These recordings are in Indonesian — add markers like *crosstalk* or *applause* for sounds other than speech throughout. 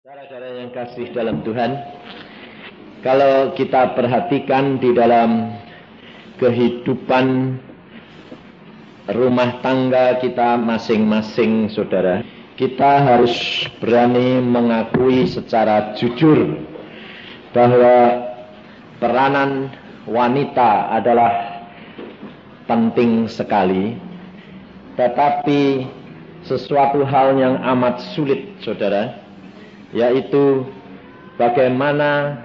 Saudara-saudara yang kasih dalam Tuhan, kalau kita perhatikan di dalam kehidupan rumah tangga kita masing-masing, saudara, kita harus berani mengakui secara jujur bahwa peranan wanita adalah penting sekali, tetapi sesuatu hal yang amat sulit, saudara yaitu bagaimana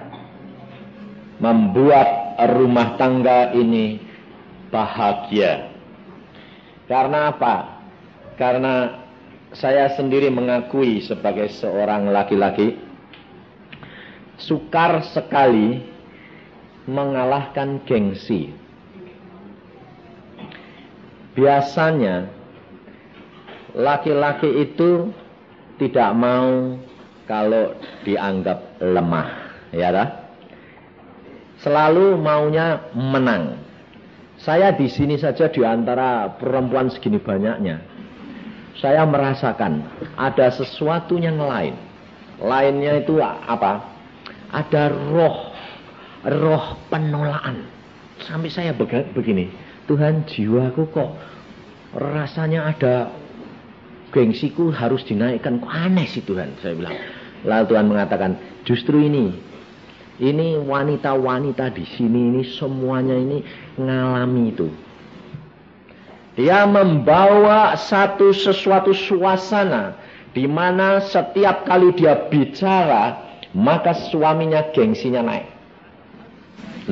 membuat rumah tangga ini bahagia. Karena apa? Karena saya sendiri mengakui sebagai seorang laki-laki sukar sekali mengalahkan gengsi. Biasanya laki-laki itu tidak mau kalau dianggap lemah, ya dah. Selalu maunya menang. Saya di sini saja di antara perempuan segini banyaknya. Saya merasakan ada sesuatu yang lain. Lainnya itu apa? Ada roh, roh penolakan. Sampai saya begini, Tuhan jiwaku kok rasanya ada gengsiku harus dinaikkan. Kok aneh sih Tuhan, saya bilang. Lalu Tuhan mengatakan, justru ini, ini wanita-wanita di sini ini semuanya ini ngalami itu. Dia membawa satu sesuatu suasana di mana setiap kali dia bicara maka suaminya gengsinya naik.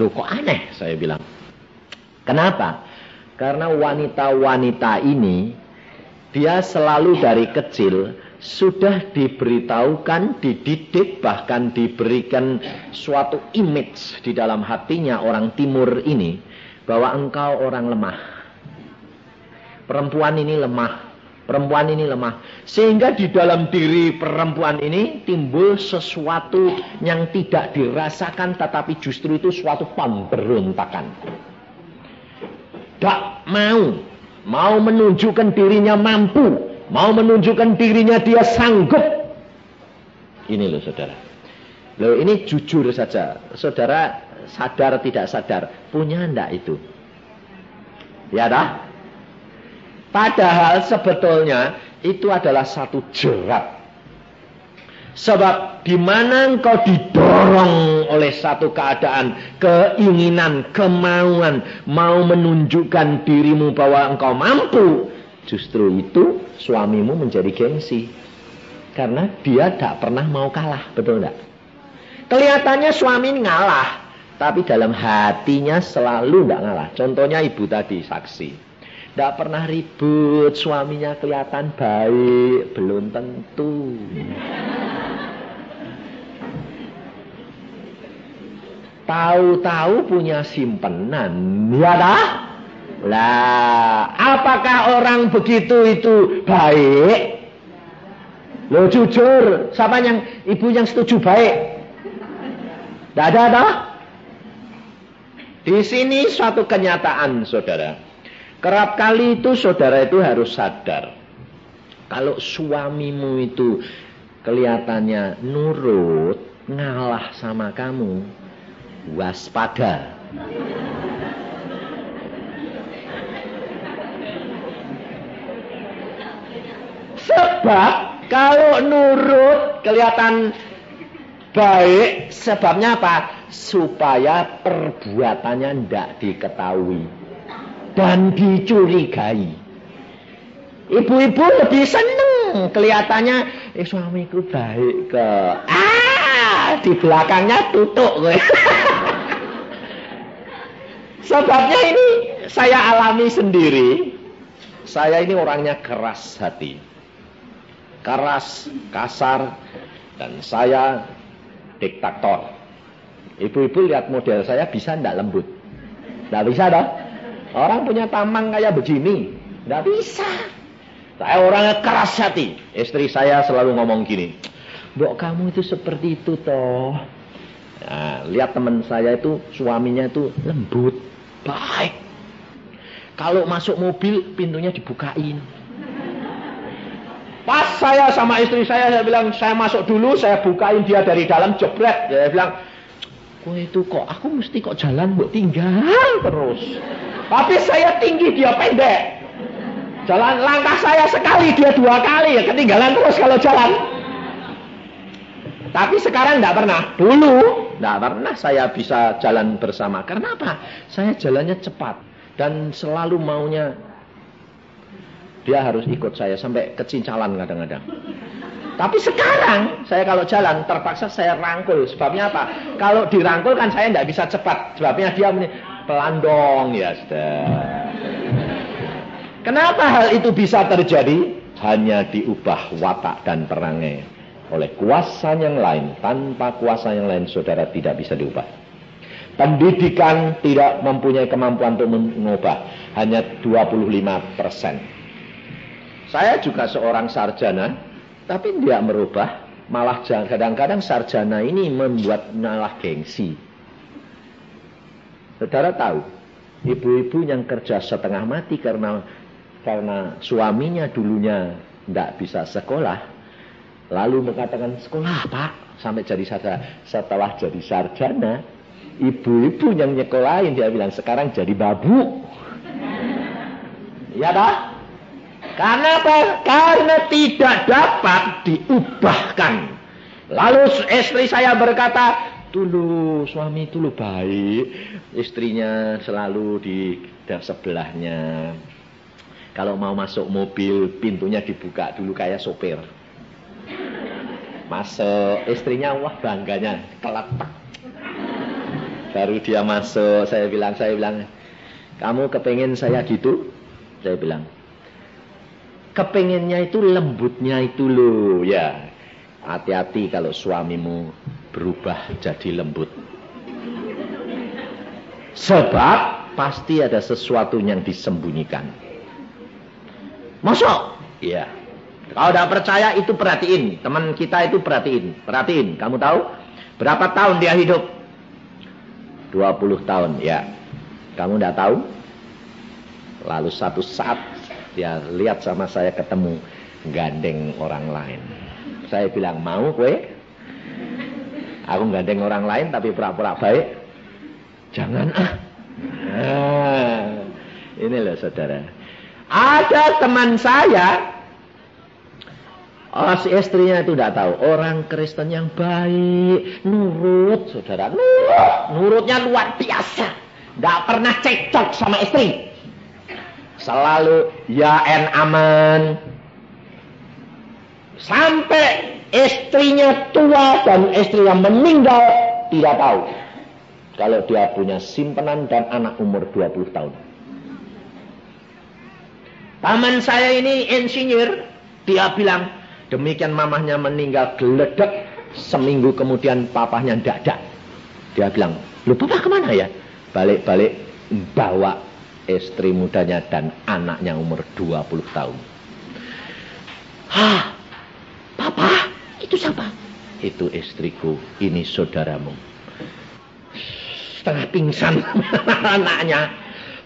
Loh kok aneh saya bilang. Kenapa? Karena wanita-wanita ini dia selalu dari kecil sudah diberitahukan, dididik, bahkan diberikan suatu image di dalam hatinya orang timur ini bahwa engkau orang lemah. Perempuan ini lemah, perempuan ini lemah. Sehingga di dalam diri perempuan ini timbul sesuatu yang tidak dirasakan tetapi justru itu suatu pemberontakan. Tak mau, mau menunjukkan dirinya mampu, Mau menunjukkan dirinya dia sanggup. Ini loh saudara. Loh ini jujur saja. Saudara sadar tidak sadar. Punya ndak itu? Ya dah? Padahal sebetulnya itu adalah satu jerat. Sebab di mana engkau didorong oleh satu keadaan, keinginan, kemauan, mau menunjukkan dirimu bahwa engkau mampu, Justru itu suamimu menjadi gengsi. Karena dia tidak pernah mau kalah, betul tidak? Kelihatannya suami ngalah, tapi dalam hatinya selalu tidak ngalah. Contohnya ibu tadi saksi. Tidak pernah ribut, suaminya kelihatan baik, belum tentu. Tahu-tahu punya simpenan, ya dah? Lah, apakah orang begitu itu baik? Lo jujur, siapa yang ibu yang setuju baik? Tidak ada, ada. Di sini suatu kenyataan, saudara. Kerap kali itu saudara itu harus sadar. Kalau suamimu itu kelihatannya nurut, ngalah sama kamu, waspada. Sebab kalau nurut kelihatan baik, sebabnya apa? Supaya perbuatannya tidak diketahui dan dicurigai. Ibu-ibu lebih seneng kelihatannya eh, suamiku baik ke ah di belakangnya tutup gue. *laughs* Sebabnya ini saya alami sendiri. Saya ini orangnya keras hati keras, kasar, dan saya diktator. Ibu-ibu lihat model saya bisa tidak lembut? Tidak bisa dong. Orang punya tamang kayak begini. Tidak bisa. Saya orangnya keras hati. Istri saya selalu ngomong gini. Bok kamu itu seperti itu toh. Nah, lihat teman saya itu suaminya itu lembut, baik. Kalau masuk mobil pintunya dibukain. Pas saya sama istri saya, saya bilang, saya masuk dulu, saya bukain dia dari dalam, jebret. Dia bilang, kok itu kok, aku mesti kok jalan buat tinggal terus. Tapi saya tinggi, dia pendek. Jalan langkah saya sekali, dia dua kali, ya ketinggalan terus kalau jalan. Tapi sekarang tidak pernah. Dulu tidak pernah saya bisa jalan bersama. Karena apa? Saya jalannya cepat. Dan selalu maunya dia harus ikut saya sampai kecincalan kadang-kadang. Tapi sekarang saya kalau jalan terpaksa saya rangkul. Sebabnya apa? Kalau dirangkul kan saya tidak bisa cepat. Sebabnya dia pelan dong ya sudah. Kenapa hal itu bisa terjadi? Hanya diubah watak dan perangai oleh kuasa yang lain. Tanpa kuasa yang lain saudara tidak bisa diubah. Pendidikan tidak mempunyai kemampuan untuk mengubah. Hanya 25 persen. Saya juga seorang sarjana, tapi tidak merubah. Malah kadang-kadang sarjana ini membuat malah gengsi. Saudara tahu, ibu-ibu yang kerja setengah mati karena karena suaminya dulunya tidak bisa sekolah, lalu mengatakan sekolah pak sampai jadi sarjana. Setelah jadi sarjana, ibu-ibu yang nyekolahin dia bilang sekarang jadi babu. *laughs* Ya dah? Karena apa? Karena tidak dapat diubahkan. Lalu istri saya berkata, dulu suami lo baik. Istrinya selalu di sebelahnya. Kalau mau masuk mobil, pintunya dibuka dulu kayak sopir. Masuk, istrinya wah bangganya, keletak. Baru dia masuk, saya bilang, saya bilang, kamu kepengen saya gitu? Saya bilang, kepengennya itu lembutnya itu loh ya. Hati-hati kalau suamimu berubah jadi lembut. Sebab pasti ada sesuatu yang disembunyikan. Masuk ya kalau tidak percaya itu perhatiin. Teman kita itu perhatiin. Perhatiin. Kamu tahu? Berapa tahun dia hidup? 20 tahun ya. Kamu tidak tahu? Lalu satu saat dia lihat sama saya ketemu gandeng orang lain. Saya bilang, mau kue? Aku gandeng orang lain tapi pura-pura baik. Jangan ah. ah. Ini loh saudara. Ada teman saya Oh, si istrinya itu tidak tahu. Orang Kristen yang baik, nurut, saudara. Nurut. Nurutnya luar biasa. Tidak pernah cekcok sama istri. Selalu ya en aman. Sampai istrinya tua dan istrinya meninggal tidak tahu. Kalau dia punya simpanan dan anak umur 20 tahun. Paman saya ini insinyur, dia bilang, demikian mamahnya meninggal geledek, seminggu kemudian papahnya dadak. Dia bilang, lu papa ke mana ya? Balik-balik bawa istri mudanya dan anaknya umur 20 tahun. Hah, papa, itu siapa? Itu istriku, ini saudaramu. Setengah pingsan *laughs* anaknya.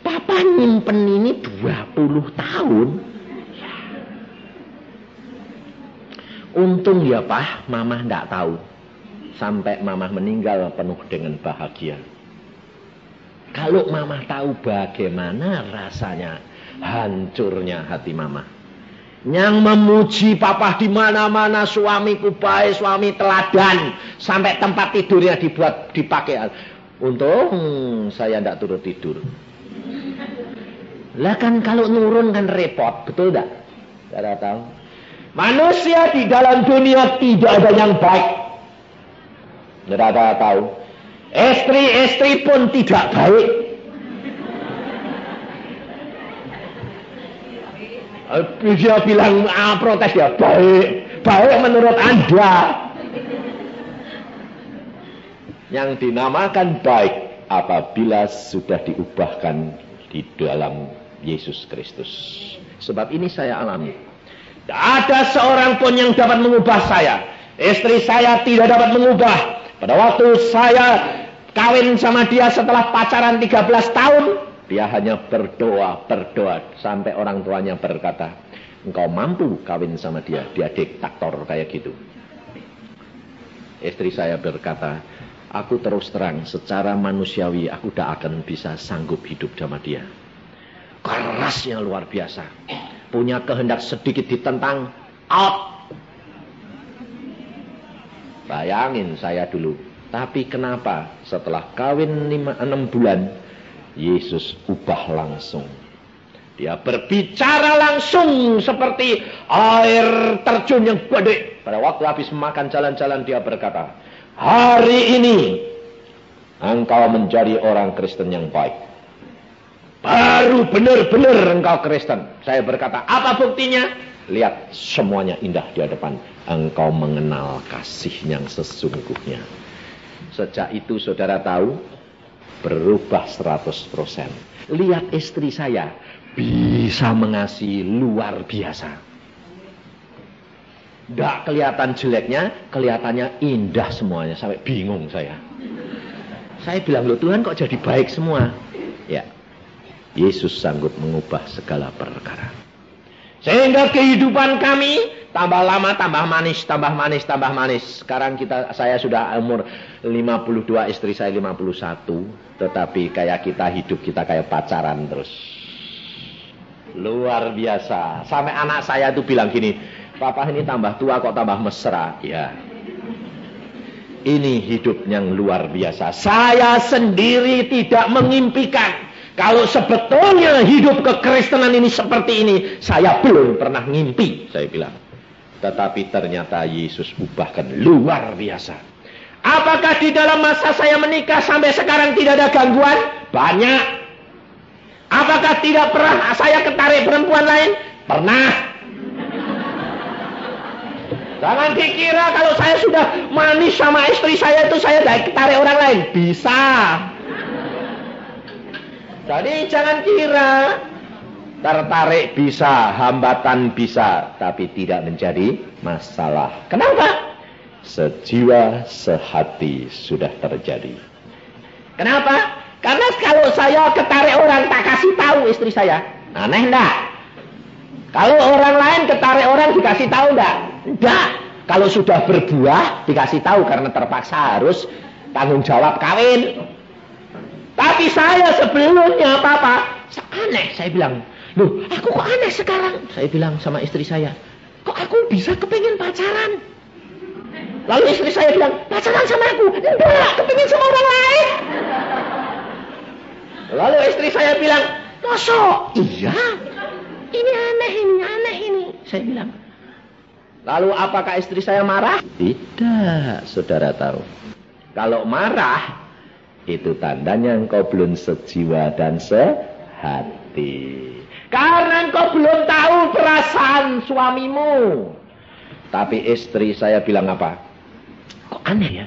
Papa nyimpen ini 20 tahun. Untung ya pak, mama ndak tahu. Sampai mama meninggal penuh dengan bahagia. Kalau mama tahu bagaimana rasanya hancurnya hati mama. Yang memuji papa di mana-mana suamiku baik, suami teladan, sampai tempat tidurnya dibuat dipakai. Untung saya tidak turut tidur. Lah kan kalau nurun kan repot, betul tidak? Tidak tahu. Manusia di dalam dunia tidak ada yang baik. Tidak tahu. Istri-istri pun tidak baik. Dia bilang ah, protes ya baik, baik menurut anda. Yang dinamakan baik apabila sudah diubahkan di dalam Yesus Kristus. Sebab ini saya alami. Tidak ada seorang pun yang dapat mengubah saya. Istri saya tidak dapat mengubah pada waktu saya kawin sama dia setelah pacaran 13 tahun, dia hanya berdoa, berdoa sampai orang tuanya berkata, engkau mampu kawin sama dia, dia diktator kayak gitu. Istri saya berkata, aku terus terang secara manusiawi aku tidak akan bisa sanggup hidup sama dia. Kerasnya luar biasa. Punya kehendak sedikit ditentang, out. Bayangin saya dulu. Tapi kenapa setelah kawin 5, 6 bulan, Yesus ubah langsung. Dia berbicara langsung seperti air terjun yang gede. Pada waktu habis makan jalan-jalan dia berkata, Hari ini engkau menjadi orang Kristen yang baik. Baru benar-benar engkau Kristen. Saya berkata, apa buktinya? Lihat semuanya indah di hadapan. Engkau mengenal kasih yang sesungguhnya. Sejak itu saudara tahu, berubah 100%. Lihat istri saya, bisa mengasihi luar biasa. Tidak kelihatan jeleknya, kelihatannya indah semuanya. Sampai bingung saya. Saya bilang, loh Tuhan kok jadi baik semua? Ya, Yesus sanggup mengubah segala perkara. Sehingga kehidupan kami tambah lama, tambah manis, tambah manis, tambah manis. Sekarang kita, saya sudah umur 52, istri saya 51. Tetapi kayak kita hidup, kita kayak pacaran terus. Luar biasa. Sampai anak saya tuh bilang gini, Papa ini tambah tua kok tambah mesra. Ya. Ini hidup yang luar biasa. Saya sendiri tidak mengimpikan. Kalau sebetulnya hidup kekristenan ini seperti ini, saya belum pernah ngimpi, saya bilang. Tetapi ternyata Yesus ubahkan luar biasa. Apakah di dalam masa saya menikah sampai sekarang tidak ada gangguan? Banyak. Apakah tidak pernah saya ketarik perempuan lain? Pernah. Jangan dikira kalau saya sudah manis sama istri saya itu saya tidak ketarik orang lain. Bisa. Jadi jangan kira tertarik bisa, hambatan bisa, tapi tidak menjadi masalah. Kenapa? Sejiwa sehati sudah terjadi. Kenapa? Karena kalau saya ketarik orang tak kasih tahu istri saya, aneh enggak? Kalau orang lain ketarik orang dikasih tahu enggak? Enggak. Kalau sudah berbuah dikasih tahu karena terpaksa harus tanggung jawab kawin. Tapi saya sebelumnya apa-apa, aneh saya bilang. Loh, aku kok aneh sekarang? Saya bilang sama istri saya, kok aku bisa kepengen pacaran? Lalu istri saya bilang, pacaran sama aku? Enggak, kepengen sama orang lain. Lalu istri saya bilang, Mosok? Iya. Ini aneh ini, aneh ini. Saya bilang. Lalu apakah istri saya marah? Tidak, saudara tahu. Kalau marah, itu tandanya engkau belum sejiwa dan sehati. Karena engkau belum tahu perasaan suamimu. Tapi istri saya bilang apa? Kok aneh ya?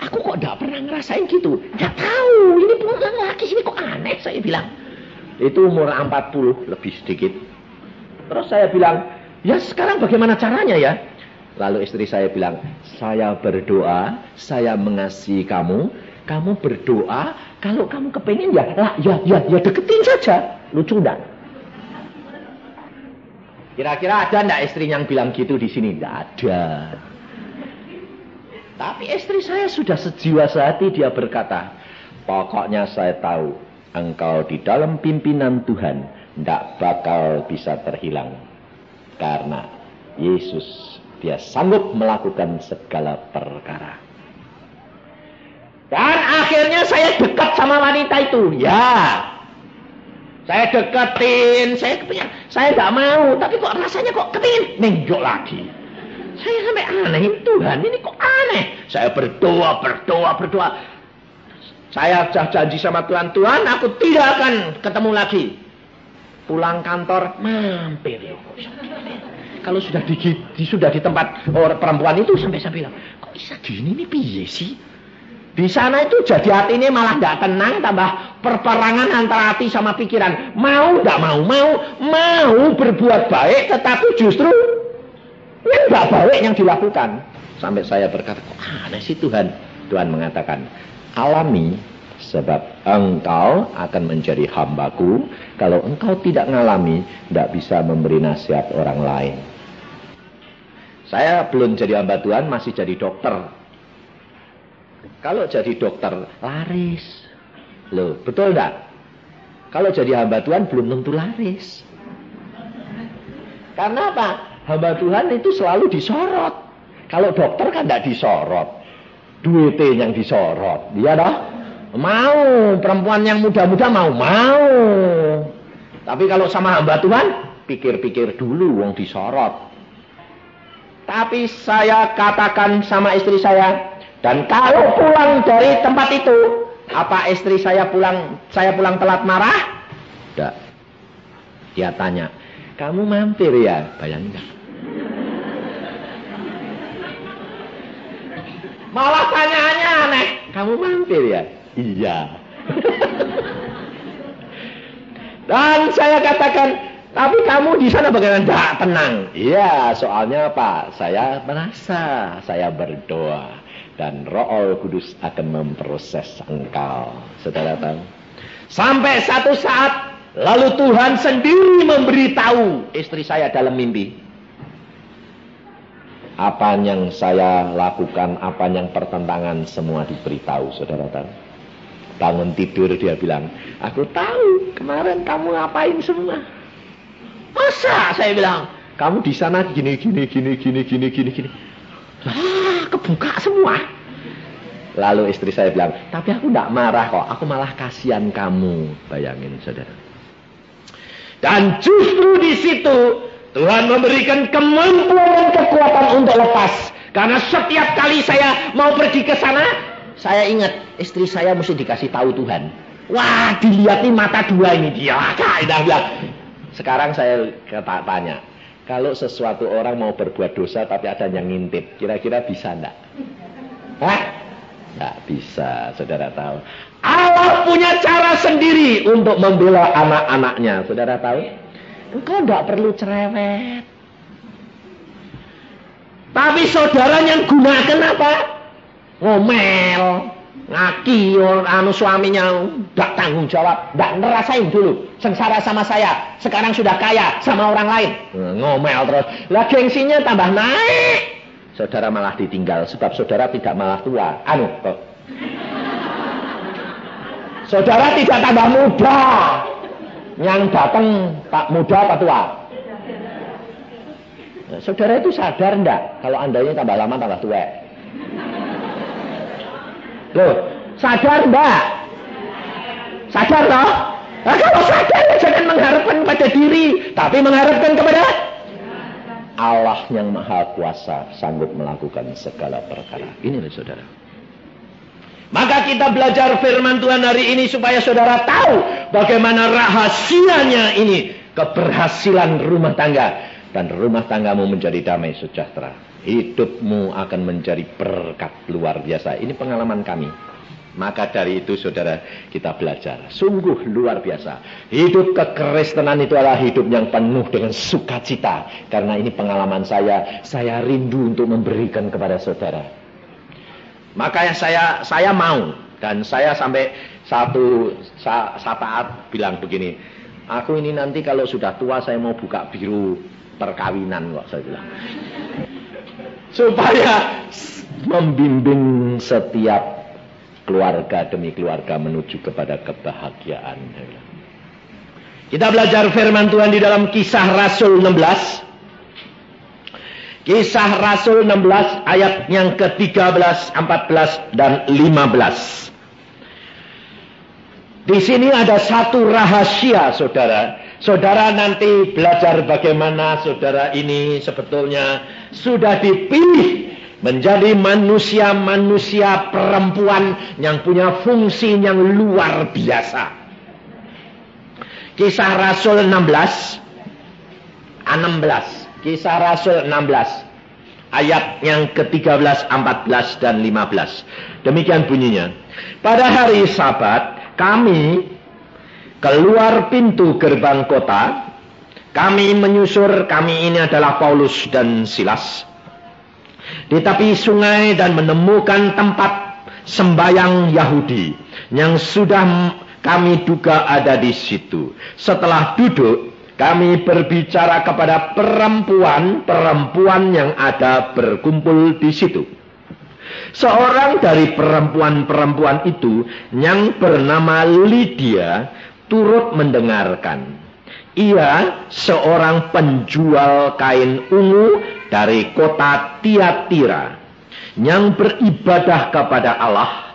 Aku kok tidak pernah ngerasain gitu. Tidak tahu. Ini pulang laki sini kok aneh saya bilang. Itu umur 40 lebih sedikit. Terus saya bilang, ya sekarang bagaimana caranya ya? Lalu istri saya bilang, saya berdoa, saya mengasihi kamu, kamu berdoa, kalau kamu kepengen ya, lah, ya, ya, ya deketin saja. Lucu enggak? Kira-kira ada enggak istri yang bilang gitu di sini? Enggak ada. Tapi istri saya sudah sejiwa sehati dia berkata, pokoknya saya tahu engkau di dalam pimpinan Tuhan tidak bakal bisa terhilang. Karena Yesus dia sanggup melakukan segala perkara. Akhirnya saya dekat sama wanita itu. Ya. Saya deketin, saya kepingin, saya nggak mau, tapi kok rasanya kok kepingin nengjok lagi. Saya sampai aneh Tuhan ini kok aneh. Saya berdoa, berdoa, berdoa. Saya sudah janji sama Tuhan, Tuhan aku tidak akan ketemu lagi. Pulang kantor, mampir. Kalau sudah di, di sudah di tempat orang perempuan itu sampai saya bilang, kok bisa gini nih piye sih? Di sana itu jadi hati ini malah tidak tenang, tambah perperangan antara hati sama pikiran. Mau tidak mau, mau, mau berbuat baik, tetapi justru yang nggak baik yang dilakukan. Sampai saya berkata, kok aneh sih Tuhan? Tuhan mengatakan, alami Sebab engkau akan menjadi hambaku kalau engkau tidak ngalami, tidak bisa memberi nasihat orang lain. Saya belum jadi hamba Tuhan, masih jadi dokter. Kalau jadi dokter, laris. Loh, betul enggak? Kalau jadi hamba Tuhan belum tentu laris. Karena apa? Hamba Tuhan itu selalu disorot. Kalau dokter kan tidak disorot. Duitnya yang disorot. Dia dah mau. Perempuan yang muda-muda mau. Mau. Tapi kalau sama hamba Tuhan, pikir-pikir dulu wong disorot. Tapi saya katakan sama istri saya, dan kalau pulang dari tempat itu, apa istri saya pulang saya pulang telat marah? Tidak. Dia tanya, kamu mampir ya? Bayangin Malah tanyaannya aneh. Kamu mampir ya? Iya. Dan saya katakan, tapi kamu di sana bagaimana? Tidak tenang. Iya, soalnya apa? Saya merasa saya berdoa dan Roh Kudus akan memproses engkau. Saudara tahu? Sampai satu saat lalu Tuhan sendiri memberitahu istri saya dalam mimpi. Apa yang saya lakukan, apa yang pertentangan semua diberitahu, saudara tahu. Bangun tidur dia bilang, aku tahu kemarin kamu ngapain semua. Masa saya bilang, kamu di sana gini gini gini gini gini gini gini. Ah, kebuka semua. Lalu istri saya bilang, tapi aku tidak marah kok, aku malah kasihan kamu. Bayangin saudara. Dan justru di situ Tuhan memberikan kemampuan dan kekuatan untuk lepas. Karena setiap kali saya mau pergi ke sana, saya ingat istri saya mesti dikasih tahu Tuhan. Wah, dilihat nih mata dua ini dia. Kak, bilang, sekarang saya tanya, kalau sesuatu orang mau berbuat dosa tapi ada yang ngintip, kira-kira bisa enggak? Hah? Enggak bisa, saudara tahu. Allah punya cara sendiri untuk membela anak-anaknya, saudara tahu? Engkau enggak perlu cerewet. Tapi saudara yang gunakan apa? Ngomel ngaki anu suaminya tidak tanggung jawab, tidak ngerasain dulu. Sengsara sama saya, sekarang sudah kaya sama orang lain, ngomel terus, lah gengsinya tambah naik, saudara malah ditinggal sebab saudara tidak malah tua, anu kok. Saudara tidak tambah muda, yang datang pak muda apa tua? Saudara itu sadar enggak kalau andanya tambah lama tambah tua? Loh, sadar mbak? Sadar loh? Nah, kalau sadar ya jangan mengharapkan pada diri, tapi mengharapkan kepada Allah yang maha kuasa sanggup melakukan segala perkara. Ini loh saudara. Maka kita belajar firman Tuhan hari ini supaya saudara tahu bagaimana rahasianya ini keberhasilan rumah tangga dan rumah tanggamu menjadi damai sejahtera hidupmu akan menjadi berkat luar biasa. Ini pengalaman kami. Maka dari itu saudara kita belajar. Sungguh luar biasa. Hidup kekristenan itu adalah hidup yang penuh dengan sukacita. Karena ini pengalaman saya. Saya rindu untuk memberikan kepada saudara. Makanya saya saya mau. Dan saya sampai satu saat bilang begini. Aku ini nanti kalau sudah tua saya mau buka biru perkawinan kok saya bilang supaya membimbing setiap keluarga demi keluarga menuju kepada kebahagiaan. Kita belajar firman Tuhan di dalam kisah Rasul 16. Kisah Rasul 16 ayat yang ke-13, 14 dan 15. Di sini ada satu rahasia saudara. Saudara nanti belajar bagaimana saudara ini sebetulnya sudah dipilih menjadi manusia-manusia perempuan yang punya fungsi yang luar biasa. Kisah Rasul 16 16 Kisah Rasul 16 ayat yang ke-13, 14 dan 15. Demikian bunyinya. Pada hari Sabat kami keluar pintu gerbang kota kami menyusur, kami ini adalah Paulus dan Silas. Di tepi sungai dan menemukan tempat sembayang Yahudi yang sudah kami duga ada di situ. Setelah duduk, kami berbicara kepada perempuan-perempuan yang ada berkumpul di situ. Seorang dari perempuan-perempuan itu yang bernama Lydia turut mendengarkan. Ia seorang penjual kain ungu dari kota Tiatira yang beribadah kepada Allah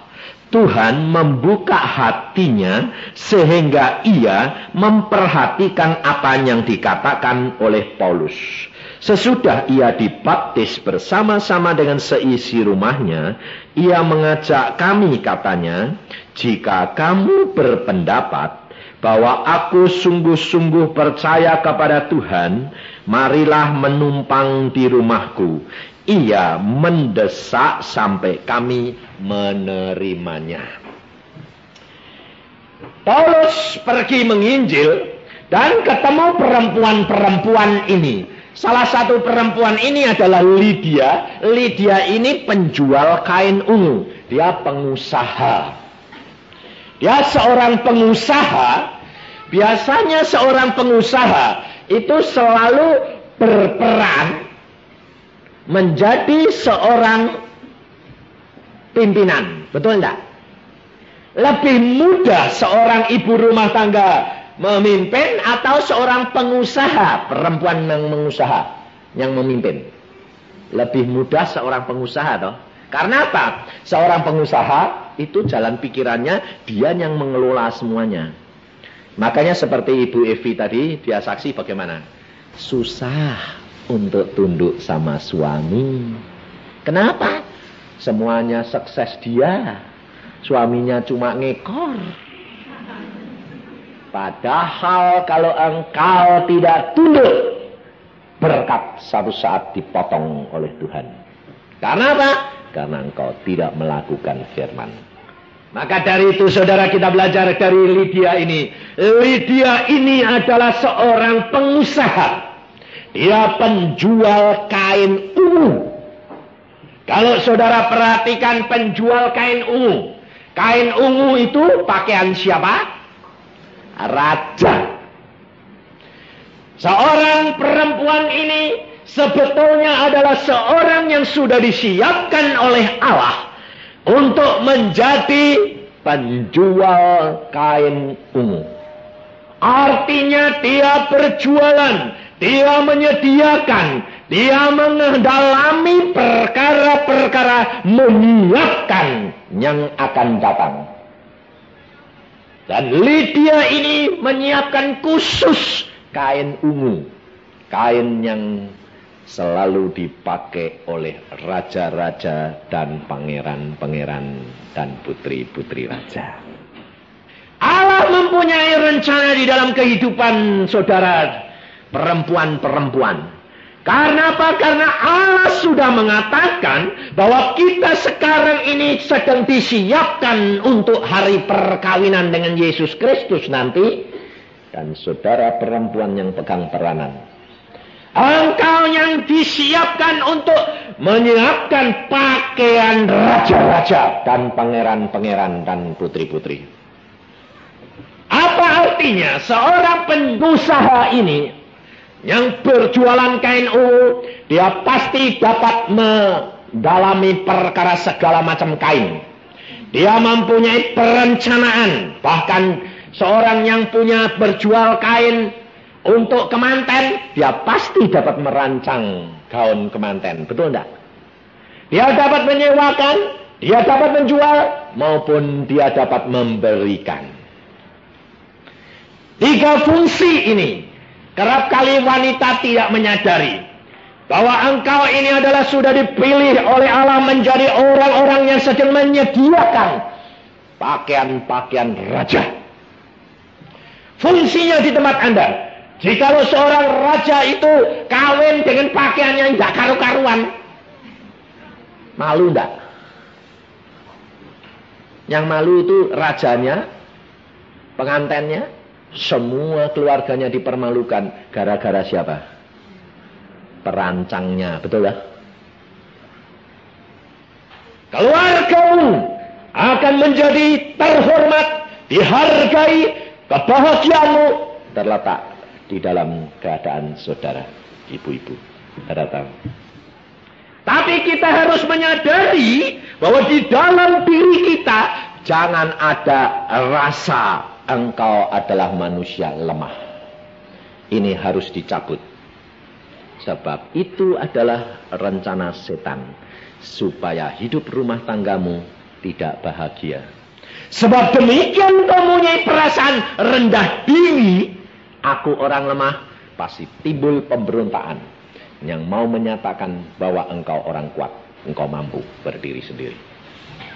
Tuhan membuka hatinya sehingga ia memperhatikan apa yang dikatakan oleh Paulus. Sesudah ia dibaptis bersama-sama dengan seisi rumahnya, ia mengajak kami katanya, jika kamu berpendapat bahwa aku sungguh-sungguh percaya kepada Tuhan, marilah menumpang di rumahku ia mendesak sampai kami menerimanya. Paulus pergi menginjil dan ketemu perempuan-perempuan ini. Salah satu perempuan ini adalah Lydia. Lydia ini penjual kain ungu. Dia pengusaha. Dia seorang pengusaha. Biasanya seorang pengusaha itu selalu berperan menjadi seorang pimpinan. Betul enggak? Lebih mudah seorang ibu rumah tangga memimpin atau seorang pengusaha, perempuan yang mengusaha, yang memimpin. Lebih mudah seorang pengusaha toh. Karena apa? Seorang pengusaha itu jalan pikirannya dia yang mengelola semuanya. Makanya seperti Ibu Evi tadi, dia saksi bagaimana? Susah untuk tunduk sama suami. Kenapa? Semuanya sukses dia. Suaminya cuma ngekor. Padahal kalau engkau tidak tunduk, berkat satu saat dipotong oleh Tuhan. Karena apa? Karena engkau tidak melakukan firman. Maka dari itu saudara kita belajar dari Lydia ini. Lydia ini adalah seorang pengusaha. Dia penjual kain ungu. Kalau saudara perhatikan penjual kain ungu. Kain ungu itu pakaian siapa? Raja. Seorang perempuan ini sebetulnya adalah seorang yang sudah disiapkan oleh Allah untuk menjadi penjual kain ungu. Artinya dia berjualan dia menyediakan, dia mendalami perkara-perkara menyiapkan yang akan datang. Dan Lydia ini menyiapkan khusus kain ungu. Kain yang selalu dipakai oleh raja-raja dan pangeran-pangeran dan putri-putri raja. Allah mempunyai rencana di dalam kehidupan saudara perempuan-perempuan. Karena apa? Karena Allah sudah mengatakan bahwa kita sekarang ini sedang disiapkan untuk hari perkawinan dengan Yesus Kristus nanti. Dan saudara perempuan yang pegang peranan. Engkau yang disiapkan untuk menyiapkan pakaian raja-raja dan pangeran-pangeran dan putri-putri. Apa artinya seorang pengusaha ini yang berjualan kain ungu, dia pasti dapat mendalami perkara segala macam kain. Dia mempunyai perencanaan, bahkan seorang yang punya berjual kain untuk kemanten, dia pasti dapat merancang gaun kemanten. Betul enggak? Dia dapat menyewakan, dia dapat menjual, maupun dia dapat memberikan. Tiga fungsi ini Kerap kali wanita tidak menyadari bahwa engkau ini adalah sudah dipilih oleh Allah menjadi orang-orang yang sedang menyediakan pakaian-pakaian raja. Fungsinya di tempat Anda. Jikalau seorang raja itu kawin dengan pakaian yang tidak karu-karuan, malu enggak? Yang malu itu rajanya, pengantennya, semua keluarganya dipermalukan gara-gara siapa? Perancangnya, betul ya? Keluargamu akan menjadi terhormat, dihargai, kebahagiaanmu terletak di dalam keadaan saudara, ibu-ibu. Ada tahu? Tapi kita harus menyadari bahwa di dalam diri kita jangan ada rasa engkau adalah manusia lemah. Ini harus dicabut. Sebab itu adalah rencana setan supaya hidup rumah tanggamu tidak bahagia. Sebab demikian kau mempunyai perasaan rendah diri, aku orang lemah, pasti timbul pemberontakan yang mau menyatakan bahwa engkau orang kuat, engkau mampu berdiri sendiri.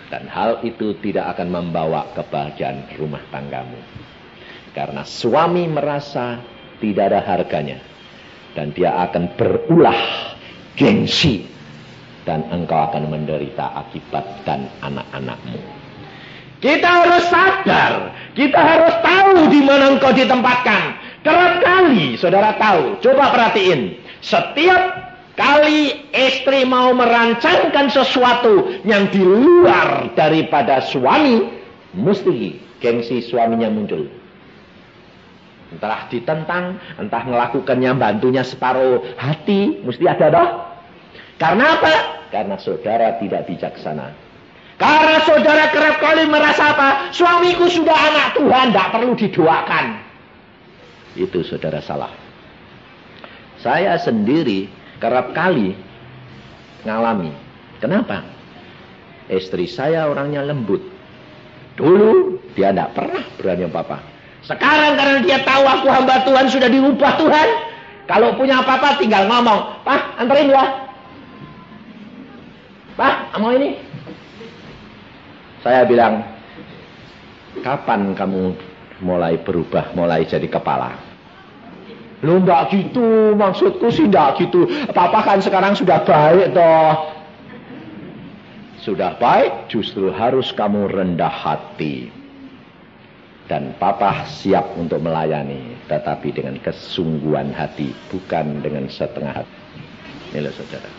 Dan hal itu tidak akan membawa kebahagiaan rumah tanggamu. Karena suami merasa tidak ada harganya. Dan dia akan berulah gengsi. Dan engkau akan menderita akibat dan anak-anakmu. Kita harus sadar. Kita harus tahu di mana engkau ditempatkan. Kerap kali saudara tahu. Coba perhatiin. Setiap kali istri mau merancangkan sesuatu yang di luar daripada suami, mesti gengsi suaminya muncul. Entah ditentang, entah melakukannya bantunya separuh hati, mesti ada doh. Karena apa? Karena saudara tidak bijaksana. Karena saudara kerap kali merasa apa? Suamiku sudah anak Tuhan, tidak perlu didoakan. Itu saudara salah. Saya sendiri kerap kali ngalami. Kenapa? Istri saya orangnya lembut. Dulu dia tidak pernah berani apa-apa. Sekarang karena dia tahu aku hamba Tuhan sudah diubah Tuhan. Kalau punya apa-apa tinggal ngomong. Pak anterin ya. Pak mau ini. Saya bilang. Kapan kamu mulai berubah, mulai jadi kepala? Lu enggak gitu, maksudku sih enggak gitu. Papa kan sekarang sudah baik toh. Sudah baik, justru harus kamu rendah hati. Dan papa siap untuk melayani, tetapi dengan kesungguhan hati, bukan dengan setengah hati. Ini loh saudara.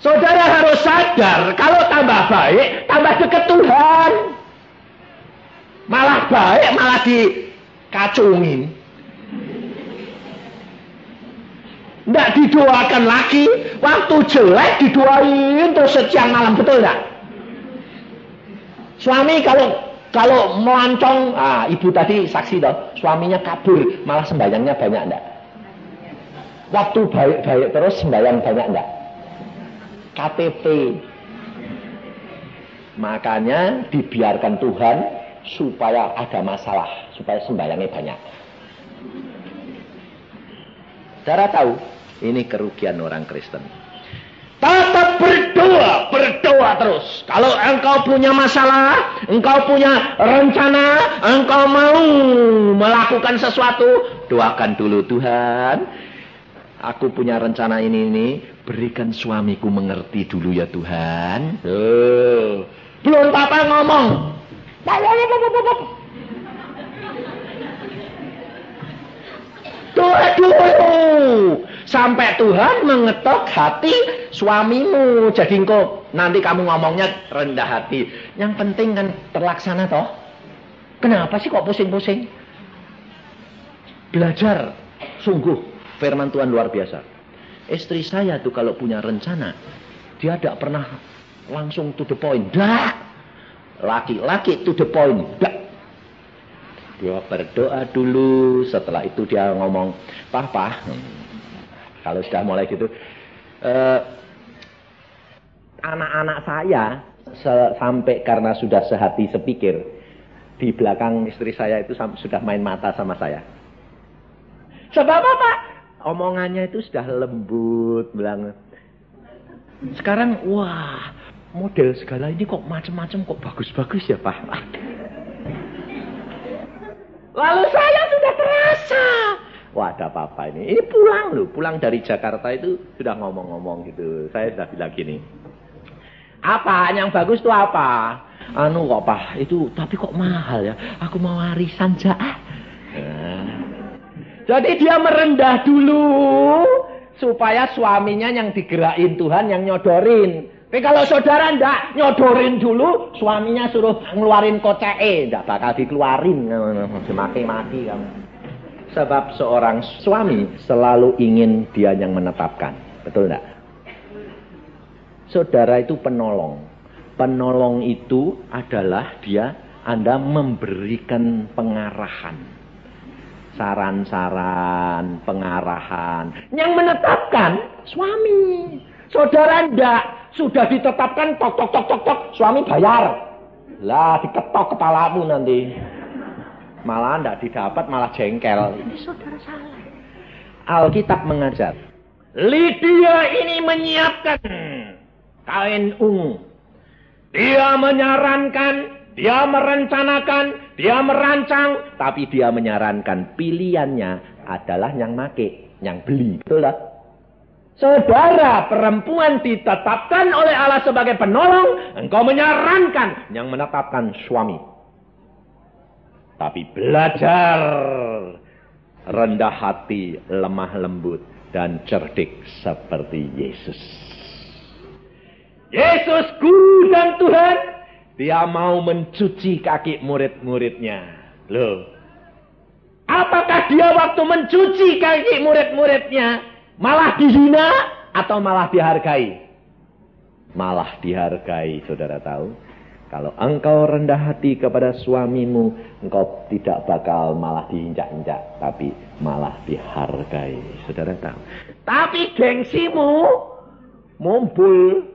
Saudara harus sadar, kalau tambah baik, tambah dekat Tuhan. Malah baik, malah dikacungin. Tidak didoakan lagi. Waktu jelek didoain terus setiap malam. Betul tidak? Suami kalau kalau melancong, ah, ibu tadi saksi dong, suaminya kabur, malah sembayangnya banyak enggak? Waktu baik-baik terus sembayang banyak enggak? KTP. Makanya dibiarkan Tuhan supaya ada masalah, supaya sembayangnya banyak. Cara tahu, ini kerugian orang Kristen. Tetap berdoa, berdoa terus. Kalau engkau punya masalah, engkau punya rencana, engkau mau melakukan sesuatu, doakan dulu Tuhan. Aku punya rencana ini ini, berikan suamiku mengerti dulu ya Tuhan. Tuh. Belum apa ngomong. Doa dulu. Sampai Tuhan mengetok hati suamimu. Jadi engkau nanti kamu ngomongnya rendah hati. Yang penting kan terlaksana toh. Kenapa sih kok pusing-pusing? Belajar sungguh firman Tuhan luar biasa. Istri saya tuh kalau punya rencana, dia tidak pernah langsung to the point. Dah. Laki-laki to the point. Dah. Dia berdoa dulu, setelah itu dia ngomong, Papa, kalau sudah mulai gitu. anak anak-anak saya sampai karena sudah sehati sepikir di belakang istri saya itu sudah main mata sama saya. Sebab apa? Omongannya itu sudah lembut, bilang. Sekarang wah, model segala ini kok macam-macam kok bagus-bagus ya, Pak. Lalu saya sudah terasa Wah ada apa-apa ini. Ini pulang loh, pulang dari Jakarta itu sudah ngomong-ngomong gitu. Saya sudah bilang gini. Apa yang bagus itu apa? Anu kok pak, itu tapi kok mahal ya. Aku mau warisan aja. Nah. Jadi dia merendah dulu supaya suaminya yang digerakin Tuhan yang nyodorin. Tapi kalau saudara ndak nyodorin dulu, suaminya suruh ngeluarin kocek, ndak bakal dikeluarin. Maki-maki kamu. Sebab seorang suami selalu ingin dia yang menetapkan. Betul enggak? Saudara itu penolong. Penolong itu adalah dia Anda memberikan pengarahan. Saran-saran, pengarahan. Yang menetapkan suami. Saudara ndak sudah ditetapkan tok tok tok tok tok suami bayar lah diketok kepalamu nanti malah ndak didapat malah jengkel. Ini saudara salah. Alkitab mengajar Lydia ini menyiapkan kain ungu. Dia menyarankan dia merencanakan dia merancang tapi dia menyarankan pilihannya adalah yang make yang beli. Betul lah Saudara perempuan ditetapkan oleh Allah sebagai penolong, engkau menyarankan yang menetapkan suami. Tapi belajar rendah hati, lemah lembut, dan cerdik seperti Yesus. Yesus guru dan Tuhan, dia mau mencuci kaki murid-muridnya. Loh, apakah dia waktu mencuci kaki murid-muridnya Malah dihina atau malah dihargai? Malah dihargai, saudara tahu. Kalau engkau rendah hati kepada suamimu, engkau tidak bakal malah diinjak-injak, tapi malah dihargai. Saudara tahu. Tapi gengsimu mumpul.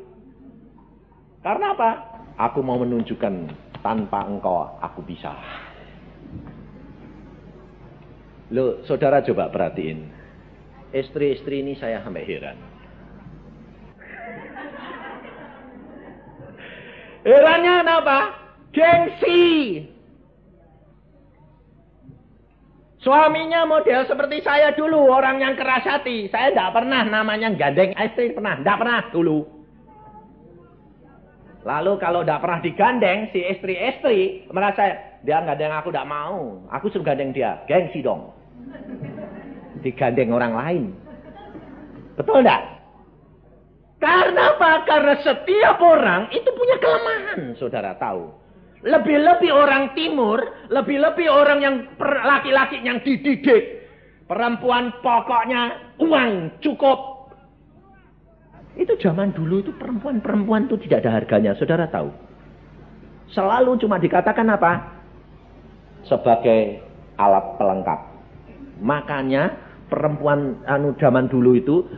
Karena apa? Aku mau menunjukkan tanpa engkau aku bisa. Lo, saudara coba perhatiin istri-istri ini saya sampai heran. Herannya kenapa? Gengsi. Suaminya model seperti saya dulu, orang yang keras hati. Saya tidak pernah namanya gandeng istri, pernah. Tidak pernah dulu. Lalu kalau tidak pernah digandeng, si istri-istri merasa, dia gandeng aku tidak mau. Aku suruh gandeng dia. Gengsi dong digandeng orang lain. Betul enggak? Karena apa? Karena setiap orang itu punya kelemahan, saudara tahu. Lebih-lebih orang timur, lebih-lebih orang yang laki-laki yang dididik. Perempuan pokoknya uang cukup. Itu zaman dulu itu perempuan-perempuan itu tidak ada harganya, saudara tahu. Selalu cuma dikatakan apa? Sebagai alat pelengkap. Makanya perempuan anu zaman dulu itu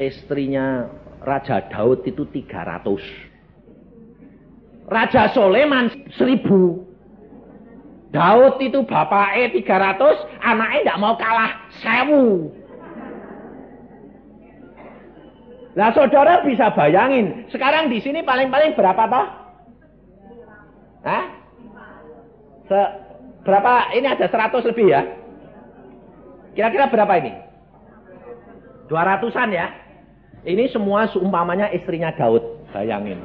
istrinya Raja Daud itu 300. Raja Soleman 1000. Daud itu bapaknya 300, anaknya tidak mau kalah 1000. Nah saudara bisa bayangin, sekarang di sini paling-paling berapa toh? Hah? Se berapa? Ini ada 100 lebih ya? Kira-kira berapa ini? 200-an ya. Ini semua seumpamanya istrinya Daud. Bayangin.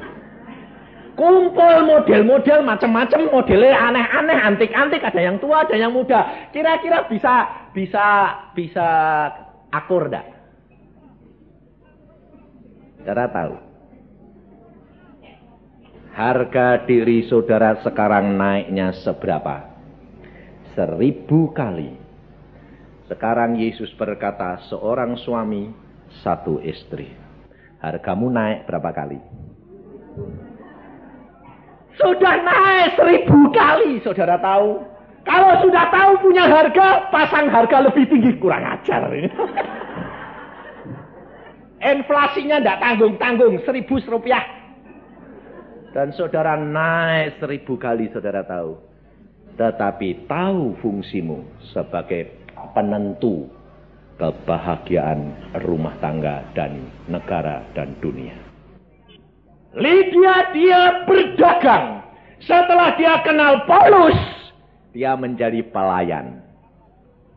Kumpul model-model macam-macam, modelnya aneh-aneh, antik-antik, ada yang tua, ada yang muda. Kira-kira bisa bisa bisa akur enggak? Saudara tahu. Harga diri saudara sekarang naiknya seberapa? Seribu kali sekarang Yesus berkata, seorang suami, satu istri. Hargamu naik berapa kali? Sudah naik seribu kali, saudara tahu. Kalau sudah tahu punya harga, pasang harga lebih tinggi. Kurang ajar. *laughs* Inflasinya tidak tanggung-tanggung, seribu rupiah. Dan saudara naik seribu kali, saudara tahu. Tetapi tahu fungsimu sebagai penentu kebahagiaan rumah tangga dan negara dan dunia. Lydia dia berdagang. Setelah dia kenal Paulus, dia menjadi pelayan.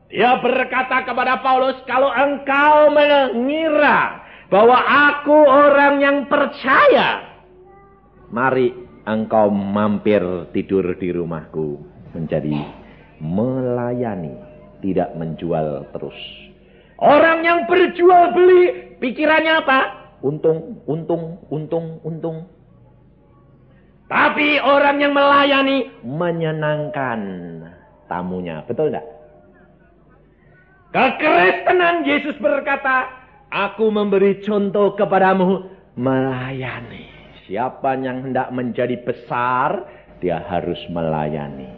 Dia berkata kepada Paulus, kalau engkau mengira bahwa aku orang yang percaya, mari engkau mampir tidur di rumahku menjadi melayani tidak menjual terus. Orang yang berjual beli, pikirannya apa? Untung, untung, untung, untung. Tapi orang yang melayani menyenangkan tamunya. Betul tidak? Kekristenan Yesus berkata, Aku memberi contoh kepadamu melayani. Siapa yang hendak menjadi besar, dia harus melayani.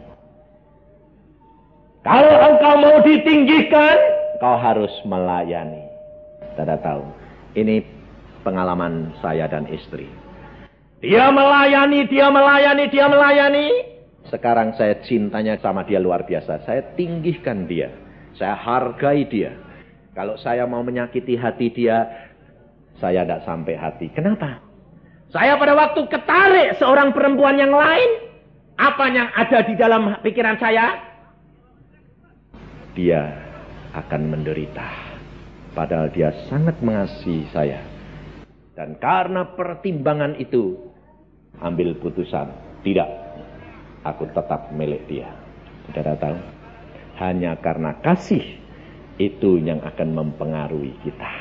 Kalau engkau mau ditinggikan, kau harus melayani. Tidak tahu. Ini pengalaman saya dan istri. Dia melayani, dia melayani, dia melayani. Sekarang saya cintanya sama dia luar biasa. Saya tinggikan dia. Saya hargai dia. Kalau saya mau menyakiti hati dia, saya tidak sampai hati. Kenapa? Saya pada waktu ketarik seorang perempuan yang lain, apa yang ada di dalam pikiran saya? Dia akan menderita. Padahal dia sangat mengasihi saya. Dan karena pertimbangan itu, ambil putusan. Tidak, aku tetap milik dia. Saudara tahu? Hanya karena kasih itu yang akan mempengaruhi kita.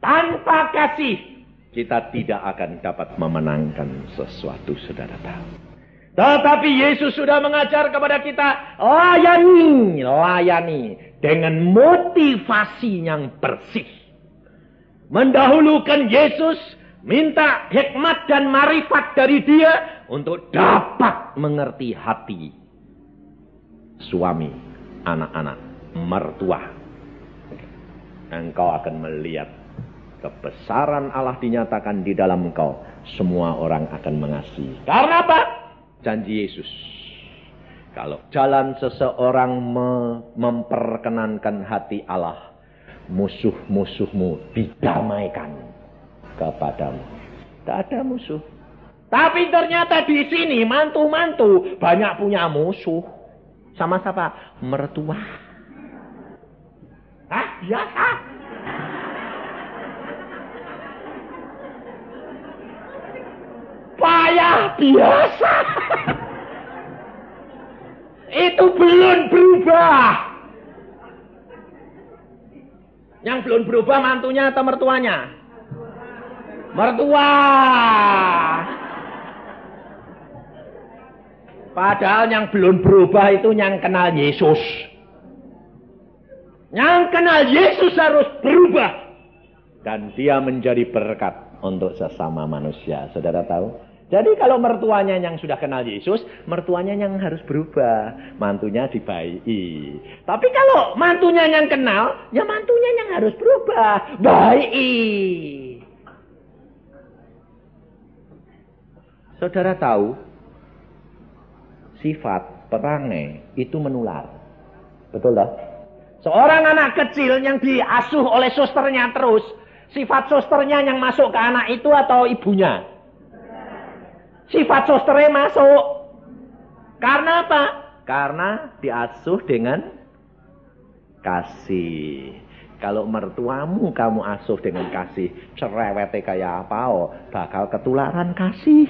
Tanpa kasih kita tidak akan dapat memenangkan sesuatu saudara tahu. Tetapi Yesus sudah mengajar kepada kita, layani, layani dengan motivasi yang bersih. Mendahulukan Yesus, minta hikmat dan marifat dari dia untuk dapat mengerti hati suami, anak-anak, mertua. Engkau akan melihat kebesaran Allah dinyatakan di dalam engkau, semua orang akan mengasihi. Karena apa? Janji Yesus. Kalau jalan seseorang me memperkenankan hati Allah, musuh-musuhmu didamaikan kepadamu. Tidak ada musuh. Tapi ternyata di sini mantu-mantu banyak punya musuh. Sama siapa? Mertua. Hah? Biasa. Payah biasa. Itu belum berubah. Yang belum berubah mantunya atau mertuanya? Mertua. Padahal yang belum berubah itu yang kenal Yesus. Yang kenal Yesus harus berubah. Dan dia menjadi berkat untuk sesama manusia. Saudara tahu? Jadi kalau mertuanya yang sudah kenal Yesus, mertuanya yang harus berubah. Mantunya dibaiki. Tapi kalau mantunya yang kenal, ya mantunya yang harus berubah. Baiki. Saudara tahu, sifat perangai itu menular. Betul tak? Seorang anak kecil yang diasuh oleh susternya terus, sifat susternya yang masuk ke anak itu atau ibunya? Sifat susternya masuk. Karena apa? Karena diasuh dengan kasih. Kalau mertuamu kamu asuh dengan kasih, cerewetnya kayak apa, oh, bakal ketularan kasih.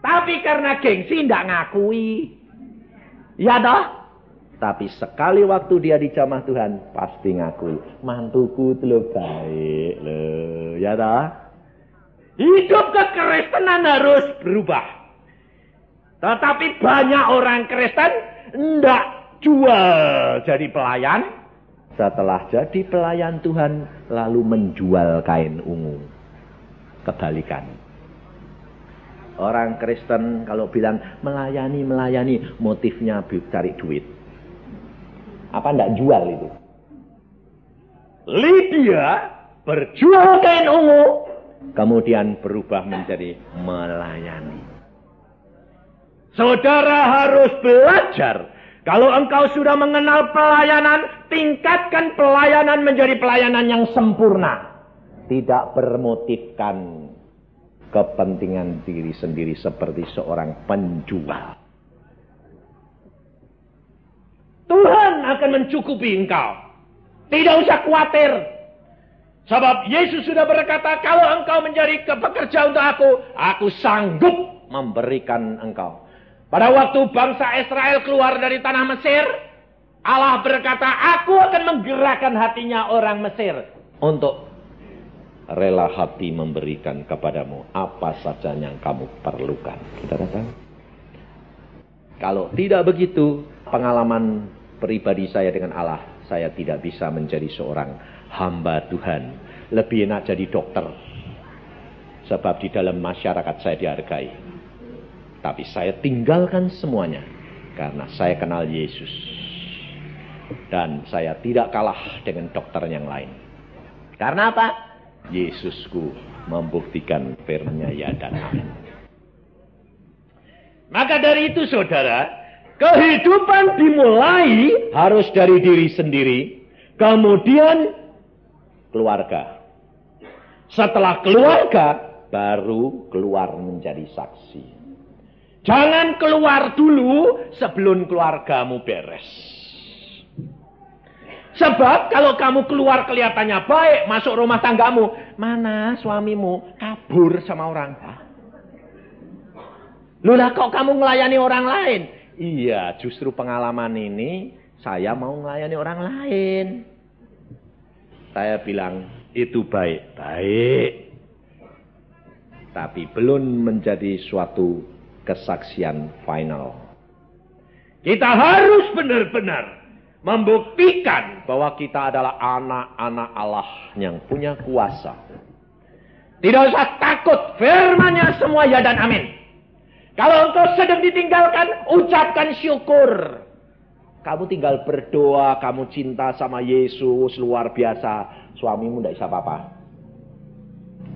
Tapi karena gengsi ndak ngakui. Ya dah. Tapi sekali waktu dia dijamah Tuhan, pasti ngakui. Mantuku itu baik loh. Ya dah. Hidup kekristenan harus berubah. Tetapi banyak orang Kristen tidak jual jadi pelayan. Setelah jadi pelayan Tuhan, lalu menjual kain ungu. Kebalikan. Orang Kristen kalau bilang melayani, melayani, motifnya cari duit. Apa ndak jual itu? Lydia berjual kain ungu kemudian berubah menjadi melayani. Saudara harus belajar. Kalau engkau sudah mengenal pelayanan, tingkatkan pelayanan menjadi pelayanan yang sempurna. Tidak bermotifkan kepentingan diri sendiri seperti seorang penjual. Tuhan akan mencukupi engkau. Tidak usah khawatir Sebab Yesus sudah berkata, kalau engkau menjadi pekerja untuk aku, aku sanggup memberikan engkau. Pada waktu bangsa Israel keluar dari tanah Mesir, Allah berkata, aku akan menggerakkan hatinya orang Mesir untuk rela hati memberikan kepadamu apa saja yang kamu perlukan. Kita datang. Kalau tidak begitu, pengalaman pribadi saya dengan Allah, saya tidak bisa menjadi seorang hamba Tuhan. Lebih enak jadi dokter. Sebab di dalam masyarakat saya dihargai. Tapi saya tinggalkan semuanya. Karena saya kenal Yesus. Dan saya tidak kalah dengan dokter yang lain. Karena apa? Yesusku membuktikan firman ya dan amin. Maka dari itu saudara, kehidupan dimulai harus dari diri sendiri, kemudian keluarga. Setelah keluarga, baru keluar menjadi saksi. Jangan keluar dulu sebelum keluargamu beres. Sebab kalau kamu keluar kelihatannya baik, masuk rumah tanggamu, mana suamimu kabur sama orang. Lulah kok kamu melayani orang lain? Iya, justru pengalaman ini saya mau melayani orang lain. Saya bilang, itu baik. Baik. Tapi belum menjadi suatu kesaksian final. Kita harus benar-benar membuktikan bahwa kita adalah anak-anak Allah yang punya kuasa. Tidak usah takut, firmannya semua ya dan amin. Kalau engkau sedang ditinggalkan, ucapkan syukur. Kamu tinggal berdoa, kamu cinta sama Yesus, luar biasa. Suamimu tidak bisa apa-apa.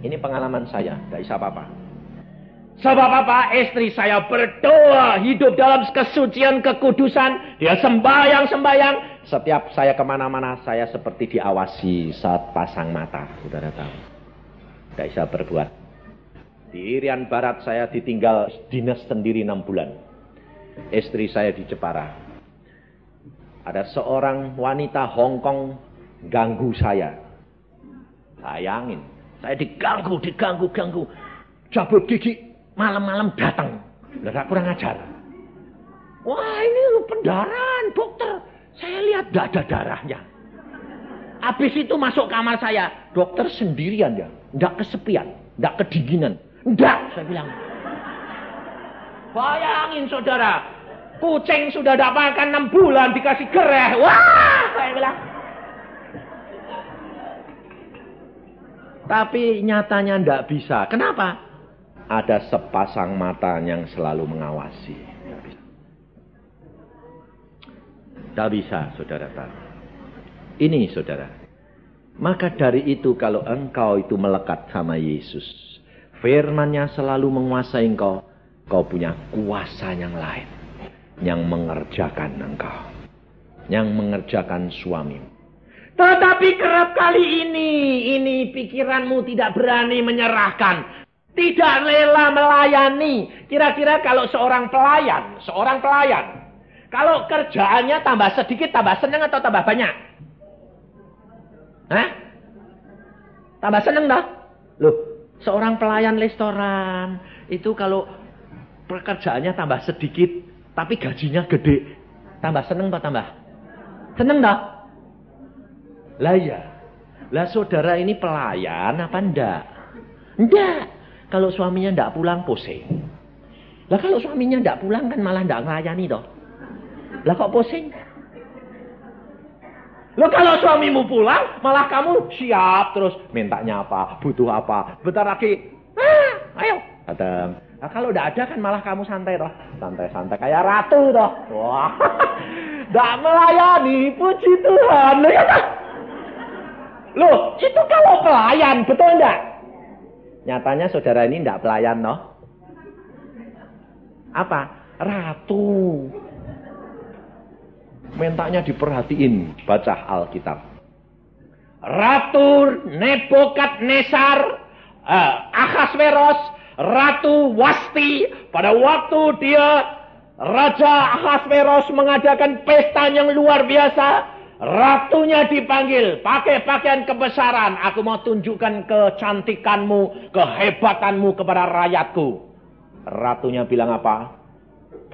Ini pengalaman saya, tidak bisa apa-apa. Sebab apa? Istri saya berdoa hidup dalam kesucian kekudusan. Dia sembayang-sembayang. Setiap saya ke mana-mana, saya seperti diawasi saat pasang mata. Saudara tahu. Tidak bisa berbuat. Di Irian Barat saya ditinggal dinas sendiri enam bulan. Istri saya di Jepara. Ada seorang wanita Hongkong ganggu saya. Bayangin. Saya diganggu, diganggu, ganggu. Cabut gigi, malam-malam datang. Lah kurang ajar. Wah ini pendarahan dokter. Saya lihat tidak ada darahnya. Habis itu masuk kamar saya. Dokter sendirian ya. Tidak kesepian. Tidak kedinginan. Tidak saya bilang. Bayangin saudara. Kucing sudah tidak makan 6 bulan dikasih gereh. Wah saya bilang. Tapi nyatanya tidak bisa. Kenapa? ada sepasang mata yang selalu mengawasi. Tidak bisa, saudara tahu. Ini saudara. Maka dari itu kalau engkau itu melekat sama Yesus. Firmannya selalu menguasai engkau. Kau punya kuasa yang lain. Yang mengerjakan engkau. Yang mengerjakan suamimu. Tetapi kerap kali ini, ini pikiranmu tidak berani menyerahkan. Tidak rela melayani. Kira-kira kalau seorang pelayan, seorang pelayan, kalau kerjaannya tambah sedikit, tambah senang atau tambah banyak? Hah? Tambah senang dah? Loh, seorang pelayan restoran, itu kalau pekerjaannya tambah sedikit, tapi gajinya gede, tambah senang atau tambah? Senang dah? Lah ya. Lah saudara ini pelayan apa enggak? Enggak. Kalau suaminya tidak pulang pusing. Lah kalau suaminya tidak pulang kan malah tidak ngelayani toh. Lah kok pusing? Lo kalau suamimu pulang, malah kamu siap terus mintanya apa, butuh apa. Bentar lagi, ah, ayo datang. Nah, kalau tidak ada kan malah kamu santai toh, santai-santai kayak ratu toh. Wah, *laughs* tidak melayani, puji Tuhan. Loh, ya Loh, itu kalau pelayan, betul enggak? Nyatanya saudara ini tidak pelayan, no? Apa? Ratu. Mentanya diperhatiin. Baca Alkitab. Ratu Nebokat Nesar. Uh, eh, Ahasveros. Ratu Wasti. Pada waktu dia Raja Ahasveros mengadakan pesta yang luar biasa Ratunya dipanggil, pakai pakaian kebesaran. Aku mau tunjukkan kecantikanmu, kehebatanmu kepada rakyatku. Ratunya bilang apa?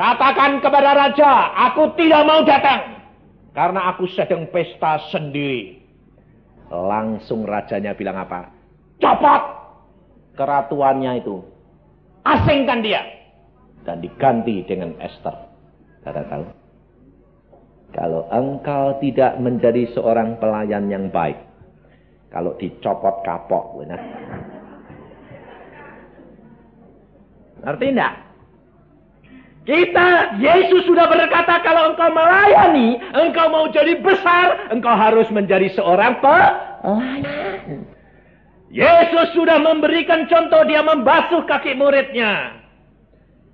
Katakan kepada raja, aku tidak mau datang. Karena aku sedang pesta sendiri. Langsung rajanya bilang apa? Copot keratuannya itu. Asingkan dia. Dan diganti dengan Esther. Saudara tahu? Kalau engkau tidak menjadi seorang pelayan yang baik. Kalau dicopot kapok. Benar. Ngerti enggak? Kita, Yesus sudah berkata kalau engkau melayani, engkau mau jadi besar, engkau harus menjadi seorang pelayan. Yesus sudah memberikan contoh, dia membasuh kaki muridnya.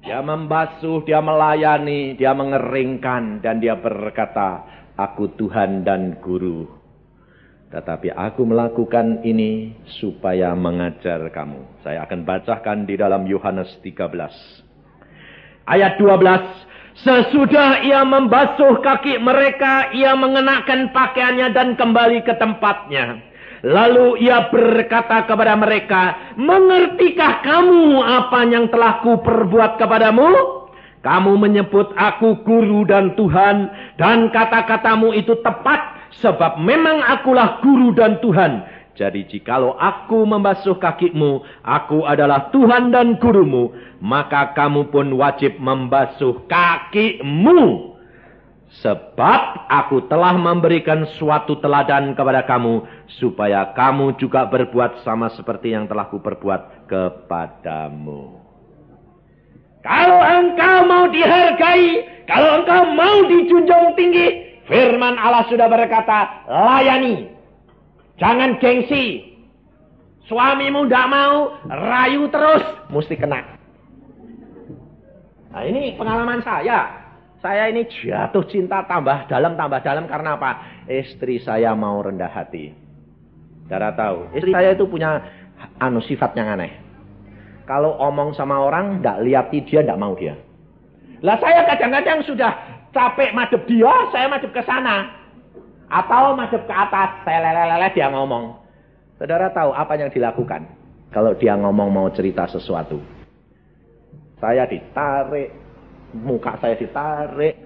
Dia membasuh, dia melayani, dia mengeringkan, dan dia berkata, Aku Tuhan dan Guru. Tetapi aku melakukan ini supaya mengajar kamu. Saya akan bacakan di dalam Yohanes 13. Ayat 12. Sesudah ia membasuh kaki mereka, ia mengenakan pakaiannya dan kembali ke tempatnya. Lalu ia berkata kepada mereka, Mengertikah kamu apa yang telah kuperbuat kepadamu? Kamu menyebut aku guru dan Tuhan, dan kata-katamu itu tepat, sebab memang akulah guru dan Tuhan. Jadi jikalau aku membasuh kakimu, aku adalah Tuhan dan gurumu, maka kamu pun wajib membasuh kakimu. Sebab aku telah memberikan suatu teladan kepada kamu, supaya kamu juga berbuat sama seperti yang telah kuperbuat kepadamu. Kalau engkau mau dihargai, kalau engkau mau dijunjung tinggi, firman Allah sudah berkata, layani. Jangan gengsi. Suamimu tidak mau, rayu terus, mesti kena. Nah ini pengalaman saya. Saya ini jatuh cinta tambah dalam, tambah dalam karena apa? Istri saya mau rendah hati. Darah tahu, istri saya itu punya anu sifat yang aneh. Kalau omong sama orang, tidak lihat dia, tidak mau dia. Lah saya kadang-kadang sudah capek madep dia, saya madep ke sana. Atau masuk ke atas, telelelele dia ngomong. Saudara tahu apa yang dilakukan? Kalau dia ngomong mau cerita sesuatu. Saya ditarik, muka saya ditarik.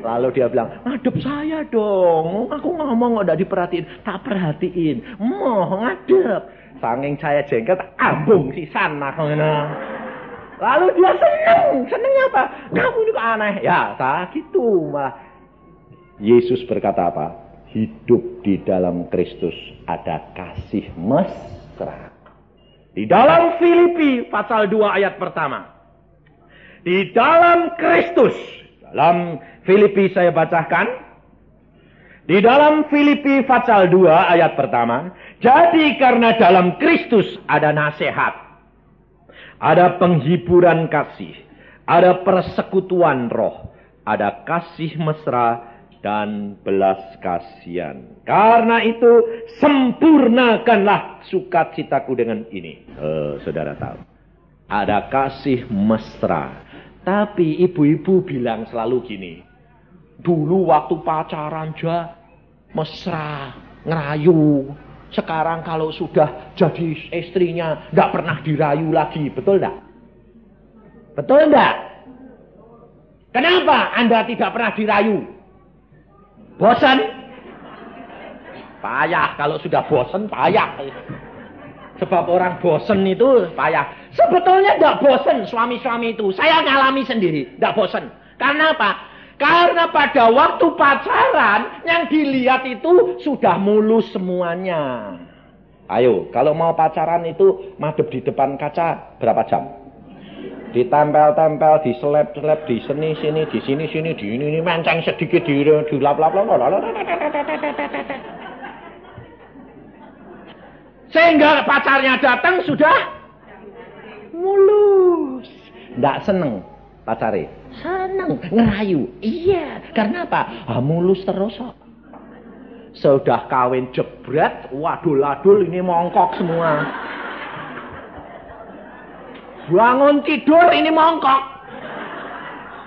Lalu dia bilang, ngadep saya dong. Aku ngomong udah diperhatiin. Tak perhatiin. Mau ngadep. Sanging saya jengkel, ambung si sana. Lalu dia seneng. Senengnya apa? Kamu juga aneh. Ya, tak gitu malah. Yesus berkata apa? Hidup di dalam Kristus ada kasih mesra. Di dalam Filipi pasal 2 ayat pertama. Di dalam Kristus. Dalam Filipi saya bacakan. Di dalam Filipi pasal 2 ayat pertama. Jadi karena dalam Kristus ada nasihat. Ada penghiburan kasih. Ada persekutuan roh. Ada kasih mesra dan belas kasihan. Karena itu sempurnakanlah sukacitaku dengan ini. Oh, saudara tahu. Ada kasih mesra. Tapi ibu-ibu bilang selalu gini. Dulu waktu pacaran aja mesra, ngerayu. Sekarang kalau sudah jadi istrinya, nggak pernah dirayu lagi. Betul enggak? Betul enggak? Kenapa Anda tidak pernah dirayu? Bosan? Payah. Kalau sudah bosan, payah. Sebab orang bosan itu payah. Sebetulnya tidak bosan suami-suami itu. Saya ngalami sendiri. Tidak bosan. Karena apa? Karena pada waktu pacaran yang dilihat itu sudah mulus semuanya. Ayo, kalau mau pacaran itu madep di depan kaca berapa jam? ditempel-tempel, diselep-selep, di sini-sini, di sini-sini, di ini, ini menceng sedikit, di dilap-lap, sehingga pacarnya datang sudah mulus. Tidak seneng pacari. Seneng, ngerayu. Iya, karena apa? Ah, mulus terus kok. Sudah kawin jebret, wadul-wadul ini mongkok semua. Bangun tidur ini mongkok.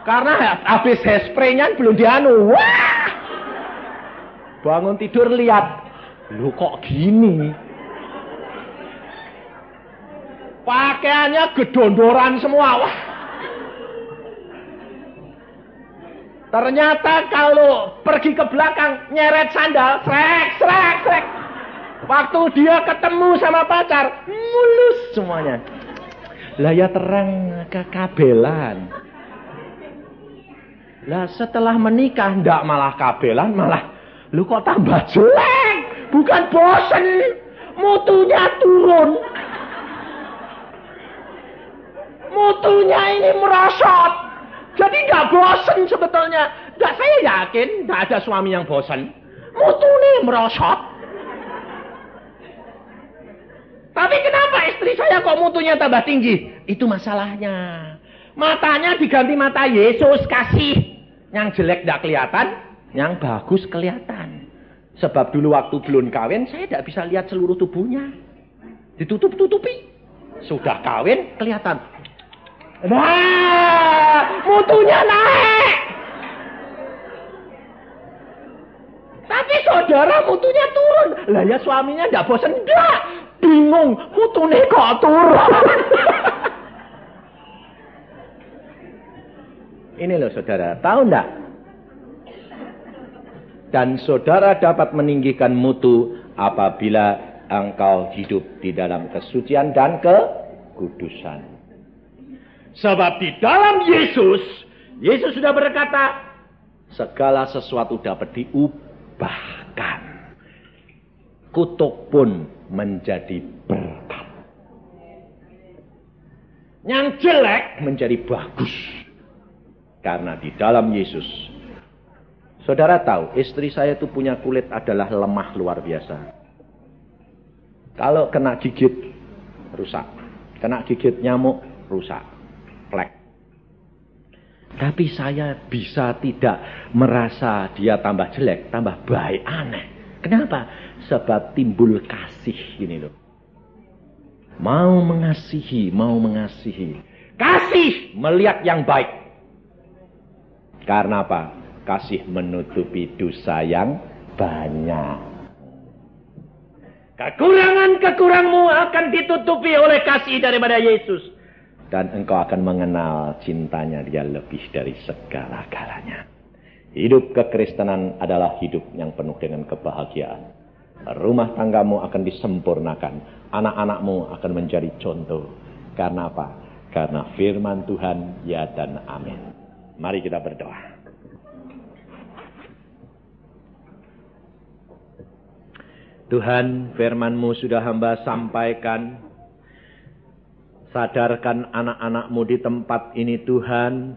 Karena habis spraynya belum dianu. Wah! Bangun tidur lihat. Lu kok gini? Pakaiannya gedondoran semua. Wah. Ternyata kalau pergi ke belakang nyeret sandal, srek, srek, srek. Waktu dia ketemu sama pacar, mulus semuanya. Lah ya terang kekabelan. Lah setelah menikah ndak malah kabelan, malah lu kok tambah jelek, bukan bosen, mutunya turun. Mutunya ini merosot. Jadi nggak bosen sebetulnya. Nggak saya yakin nggak ada suami yang bosen. Mutunya merosot. Tapi kenapa istri saya kok mutunya tambah tinggi? Itu masalahnya. Matanya diganti mata Yesus kasih. Yang jelek tidak kelihatan, yang bagus kelihatan. Sebab dulu waktu belum kawin, saya tidak bisa lihat seluruh tubuhnya. Ditutup-tutupi. Sudah kawin, kelihatan. Nah, mutunya naik. Tapi saudara mutunya turun. Lah ya suaminya tidak bosan. Enggak. Bingung. Mutunya kok turun. *laughs* Ini loh saudara, tahu enggak? Dan saudara dapat meninggikan mutu apabila engkau hidup di dalam kesucian dan kekudusan. Sebab di dalam Yesus, Yesus sudah berkata, segala sesuatu dapat diubahkan. Kutuk pun menjadi berkat. Yang jelek menjadi bagus. Karena di dalam Yesus. Saudara tahu, istri saya itu punya kulit adalah lemah luar biasa. Kalau kena gigit, rusak. Kena gigit nyamuk, rusak. Tapi saya bisa tidak merasa dia tambah jelek, tambah baik, aneh. Kenapa? Sebab timbul kasih ini loh. Mau mengasihi, mau mengasihi. Kasih melihat yang baik. Karena apa? Kasih menutupi dosa yang banyak. Kekurangan-kekuranganmu akan ditutupi oleh kasih daripada Yesus. Dan engkau akan mengenal cintanya dia lebih dari segala-galanya. Hidup kekristenan adalah hidup yang penuh dengan kebahagiaan. Rumah tanggamu akan disempurnakan. Anak-anakmu akan menjadi contoh. Karena apa? Karena firman Tuhan ya dan amin. Mari kita berdoa. Tuhan firmanmu sudah hamba sampaikan. Sadarkan anak-anakmu di tempat ini Tuhan.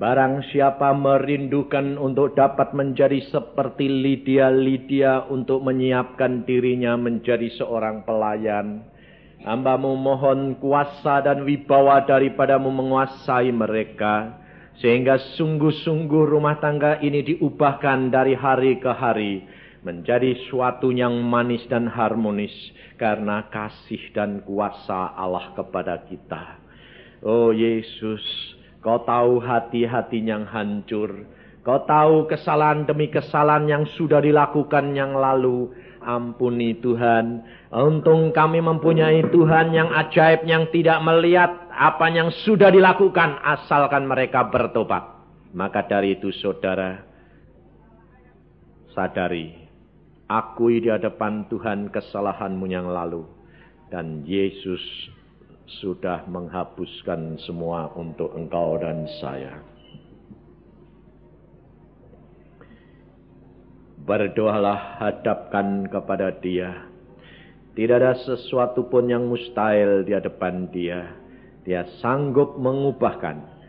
Barang siapa merindukan untuk dapat menjadi seperti Lydia-Lydia untuk menyiapkan dirinya menjadi seorang pelayan. Hambamu mohon kuasa dan wibawa daripadamu menguasai mereka. Sehingga sungguh-sungguh rumah tangga ini diubahkan dari hari ke hari. Menjadi suatu yang manis dan harmonis. Karena kasih dan kuasa Allah kepada kita. Oh Yesus, kau tahu hati-hati yang hancur. Kau tahu kesalahan demi kesalahan yang sudah dilakukan yang lalu. Ampuni Tuhan. Untung kami mempunyai Tuhan yang ajaib yang tidak melihat apa yang sudah dilakukan asalkan mereka bertobat. Maka dari itu saudara sadari akui di hadapan Tuhan kesalahanmu yang lalu dan Yesus sudah menghapuskan semua untuk engkau dan saya. Berdoalah hadapkan kepada dia. Tidak ada sesuatu pun yang mustahil di hadapan dia. Dia sanggup mengubahkan.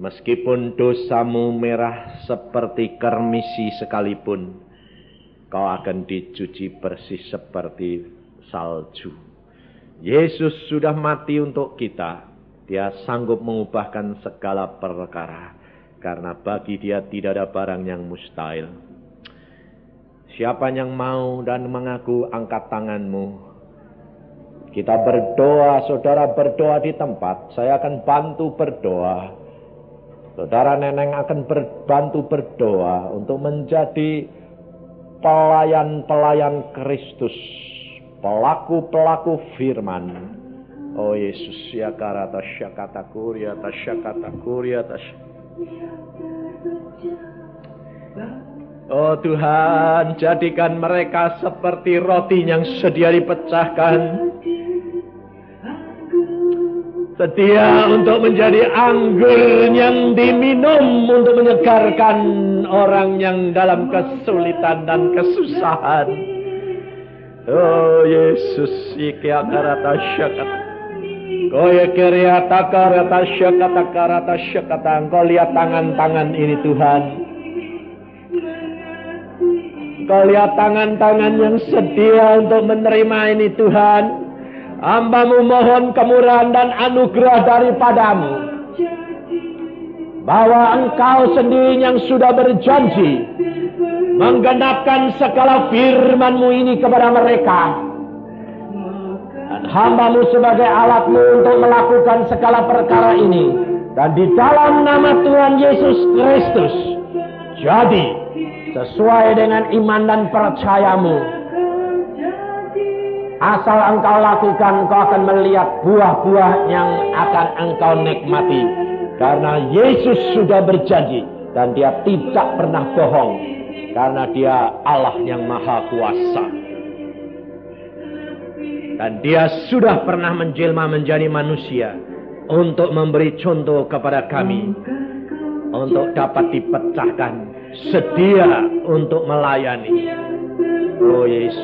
Meskipun dosamu merah seperti kermisi sekalipun, kau akan dicuci bersih seperti salju. Yesus sudah mati untuk kita. Dia sanggup mengubahkan segala perkara. Karena bagi dia tidak ada barang yang mustahil. Siapa yang mau dan mengaku angkat tanganmu. Kita berdoa, saudara berdoa di tempat. Saya akan bantu berdoa. Saudara neneng akan berbantu berdoa untuk menjadi pelayan-pelayan Kristus. Pelaku-pelaku firman. Oh Yesus, ya karata syakata kuria, tasyakata kuria, Oh Tuhan, jadikan mereka seperti roti yang sedia dipecahkan. Setia untuk menjadi anggur yang diminum untuk menyegarkan orang yang dalam kesulitan dan kesusahan. Oh Yesus, iki akarata syakat. Koye keriata karata syakata karata syakata. Engkau lihat tangan-tangan ini Tuhan. Engkau lihat tangan-tangan yang sedia untuk menerima ini Tuhan. Hambamu mohon kemurahan dan anugerah daripadamu. Bahwa engkau sendiri yang sudah berjanji. Menggenapkan segala firmanmu ini kepada mereka. Dan hambamu sebagai alatmu untuk melakukan segala perkara ini. Dan di dalam nama Tuhan Yesus Kristus. Jadi sesuai dengan iman dan percayamu Asal engkau lakukan, engkau akan melihat buah-buah yang akan engkau nikmati. Karena Yesus sudah berjanji dan dia tidak pernah bohong. Karena dia Allah yang maha kuasa. Dan dia sudah pernah menjelma menjadi manusia. Untuk memberi contoh kepada kami. Untuk dapat dipecahkan. Sedia untuk melayani. Oh Yesus.